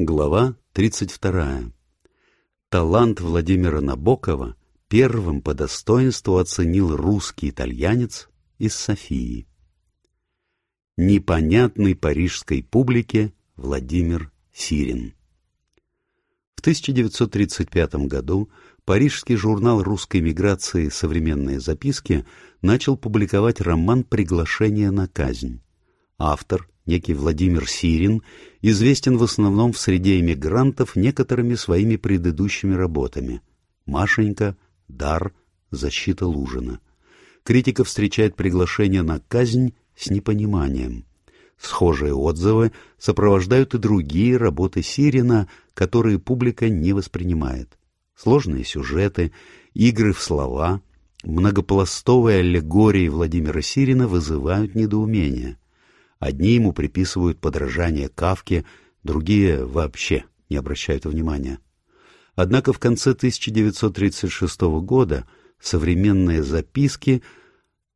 Глава 32. Талант Владимира Набокова первым по достоинству оценил русский итальянец из Софии. Непонятный парижской публике Владимир Сирин. В 1935 году парижский журнал русской миграции «Современные записки» начал публиковать роман «Приглашение на казнь». Автор, некий Владимир Сирин, известен в основном в среде эмигрантов некоторыми своими предыдущими работами «Машенька», «Дар», «Защита Лужина». Критика встречает приглашение на казнь с непониманием. Схожие отзывы сопровождают и другие работы Сирина, которые публика не воспринимает. Сложные сюжеты, игры в слова, многопластовые аллегории Владимира Сирина вызывают недоумение – Одни ему приписывают подражание Кавке, другие вообще не обращают внимания. Однако в конце 1936 года современные записки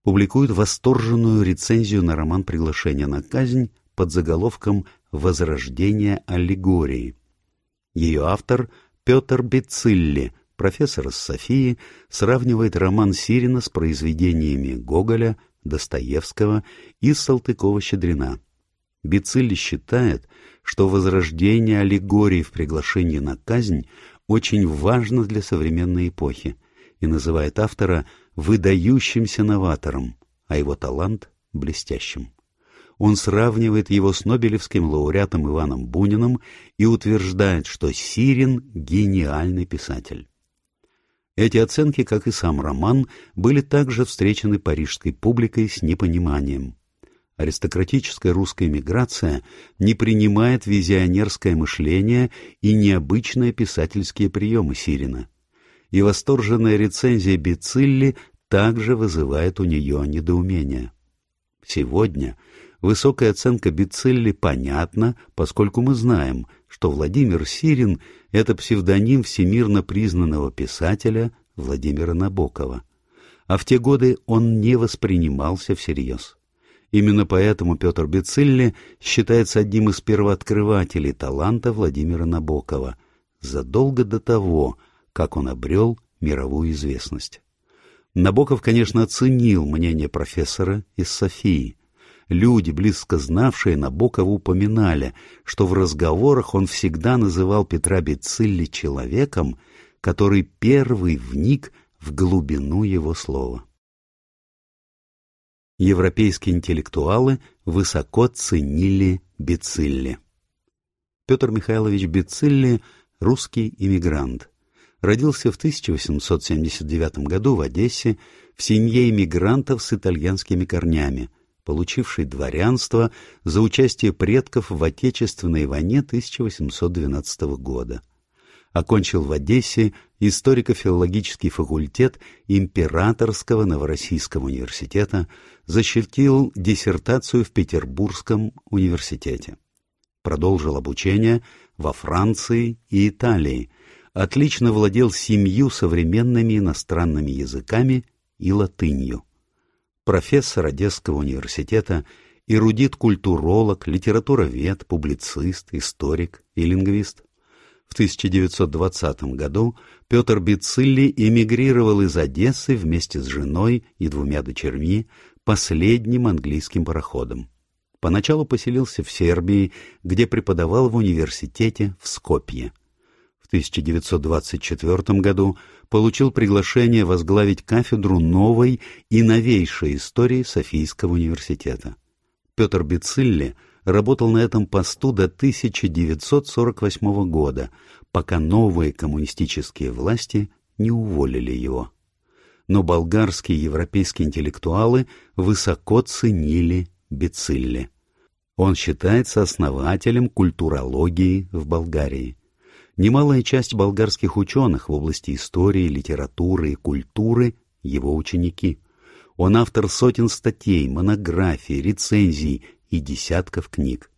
публикуют восторженную рецензию на роман «Приглашение на казнь» под заголовком «Возрождение аллегории». Ее автор Петр Бецилли, профессор из Софии, сравнивает роман Сирина с произведениями Гоголя, Достоевского и Салтыкова-Щедрина. Бицилли считает, что возрождение аллегории в приглашении на казнь очень важно для современной эпохи и называет автора выдающимся новатором, а его талант — блестящим. Он сравнивает его с Нобелевским лауреатом Иваном Буниным и утверждает, что Сирин — гениальный писатель. Эти оценки, как и сам роман, были также встречены парижской публикой с непониманием. Аристократическая русская миграция не принимает визионерское мышление и необычные писательские приемы Сирина. И восторженная рецензия Бицилли также вызывает у нее недоумение. Сегодня высокая оценка Бицилли понятна, поскольку мы знаем, что Владимир Сирин — это псевдоним всемирно признанного писателя Владимира Набокова. А в те годы он не воспринимался всерьез. Именно поэтому Петр Бецилли считается одним из первооткрывателей таланта Владимира Набокова, задолго до того, как он обрел мировую известность. Набоков, конечно, оценил мнение профессора из Софии, Люди, близко знавшие Набокова, упоминали, что в разговорах он всегда называл Петра Бецилли человеком, который первый вник в глубину его слова. Европейские интеллектуалы высоко ценили Бецилли. Петр Михайлович Бецилли – русский иммигрант. Родился в 1879 году в Одессе в семье иммигрантов с итальянскими корнями – получивший дворянство за участие предков в Отечественной войне 1812 года. Окончил в Одессе историко-филологический факультет Императорского Новороссийского университета, защитил диссертацию в Петербургском университете. Продолжил обучение во Франции и Италии, отлично владел семью современными иностранными языками и латынью профессор Одесского университета, эрудит-культуролог, литературовед, публицист, историк и лингвист. В 1920 году Петр Бицилли эмигрировал из Одессы вместе с женой и двумя дочерьми последним английским пароходом. Поначалу поселился в Сербии, где преподавал в университете в Скопье. В 1924 году получил приглашение возглавить кафедру новой и новейшей истории Софийского университета. Петр Бицилли работал на этом посту до 1948 года, пока новые коммунистические власти не уволили его. Но болгарские и европейские интеллектуалы высоко ценили Бицилли. Он считается основателем культурологии в Болгарии. Немалая часть болгарских ученых в области истории, литературы и культуры – его ученики. Он автор сотен статей, монографий, рецензий и десятков книг.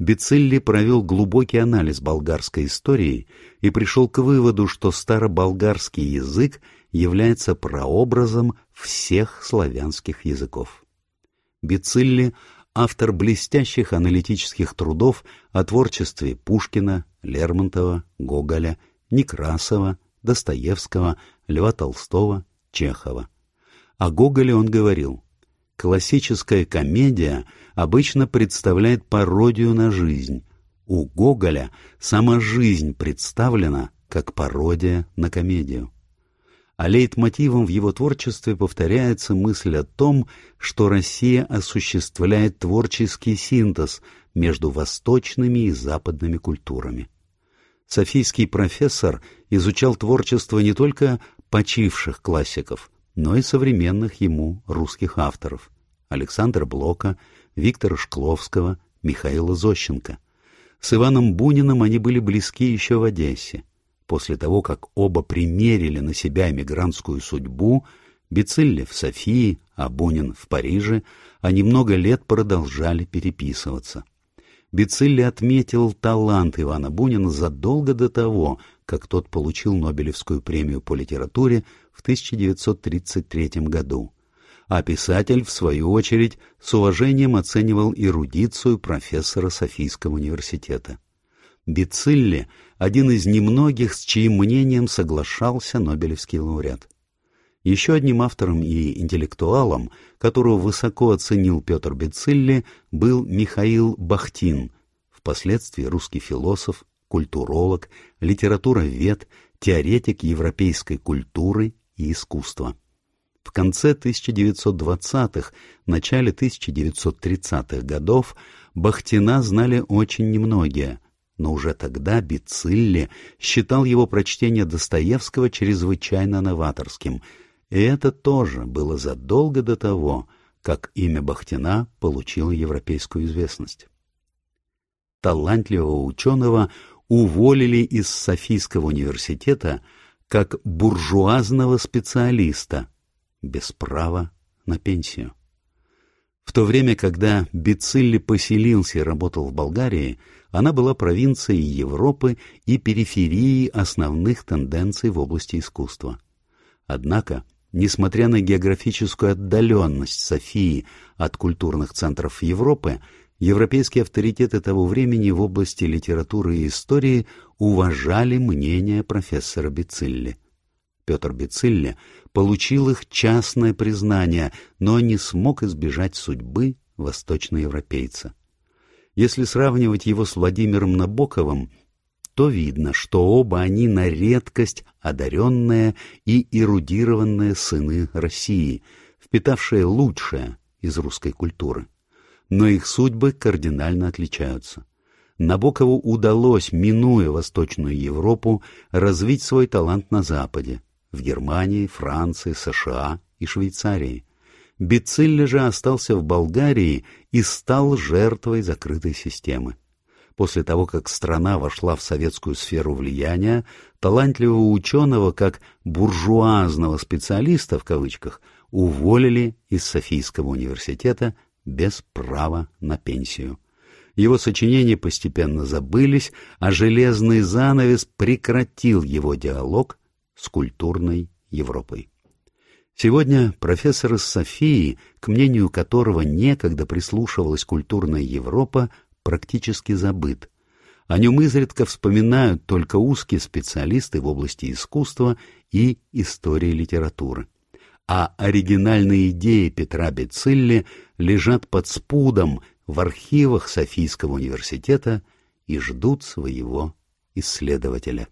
Бецилли провел глубокий анализ болгарской истории и пришел к выводу, что староболгарский язык является прообразом всех славянских языков. Бецилли – автор блестящих аналитических трудов о творчестве Пушкина, Лермонтова, Гоголя, Некрасова, Достоевского, Льва Толстого, Чехова. О Гоголе он говорил, «Классическая комедия обычно представляет пародию на жизнь. У Гоголя сама жизнь представлена как пародия на комедию» а лейтмотивом в его творчестве повторяется мысль о том, что Россия осуществляет творческий синтез между восточными и западными культурами. Софийский профессор изучал творчество не только почивших классиков, но и современных ему русских авторов Александра Блока, Виктора Шкловского, Михаила Зощенко. С Иваном Буниным они были близки еще в Одессе. После того, как оба примерили на себя эмигрантскую судьбу, Бицилли в Софии, а Бунин в Париже, они много лет продолжали переписываться. Бицилли отметил талант Ивана Бунина задолго до того, как тот получил Нобелевскую премию по литературе в 1933 году. А писатель, в свою очередь, с уважением оценивал эрудицию профессора Софийского университета. Бицилли — один из немногих, с чьим мнением соглашался Нобелевский лауреат. Еще одним автором и интеллектуалом, которого высоко оценил Петр Бицилли, был Михаил Бахтин, впоследствии русский философ, культуролог, литературовед, теоретик европейской культуры и искусства. В конце 1920-х, начале 1930-х годов Бахтина знали очень немногие – но уже тогда Бицилли считал его прочтение Достоевского чрезвычайно новаторским, и это тоже было задолго до того, как имя Бахтина получило европейскую известность. Талантливого ученого уволили из Софийского университета как буржуазного специалиста без права на пенсию. В то время, когда Бицилли поселился и работал в Болгарии, она была провинцией Европы и периферией основных тенденций в области искусства. Однако, несмотря на географическую отдаленность Софии от культурных центров Европы, европейские авторитеты того времени в области литературы и истории уважали мнение профессора Бицилли. Петр Бицилли получил их частное признание, но не смог избежать судьбы восточноевропейца. Если сравнивать его с Владимиром Набоковым, то видно, что оба они на редкость одаренные и эрудированные сыны России, впитавшие лучшее из русской культуры. Но их судьбы кардинально отличаются. Набокову удалось, минуя Восточную Европу, развить свой талант на Западе, в Германии, Франции, США и Швейцарии. Бицилли же остался в Болгарии и стал жертвой закрытой системы. После того, как страна вошла в советскую сферу влияния, талантливого ученого, как «буржуазного специалиста» в кавычках, уволили из Софийского университета без права на пенсию. Его сочинения постепенно забылись, а железный занавес прекратил его диалог с культурной Европой. Сегодня профессор из Софии, к мнению которого некогда прислушивалась культурная Европа, практически забыт. О нем изредка вспоминают только узкие специалисты в области искусства и истории литературы. А оригинальные идеи Петра Бецилли лежат под спудом в архивах Софийского университета и ждут своего исследователя.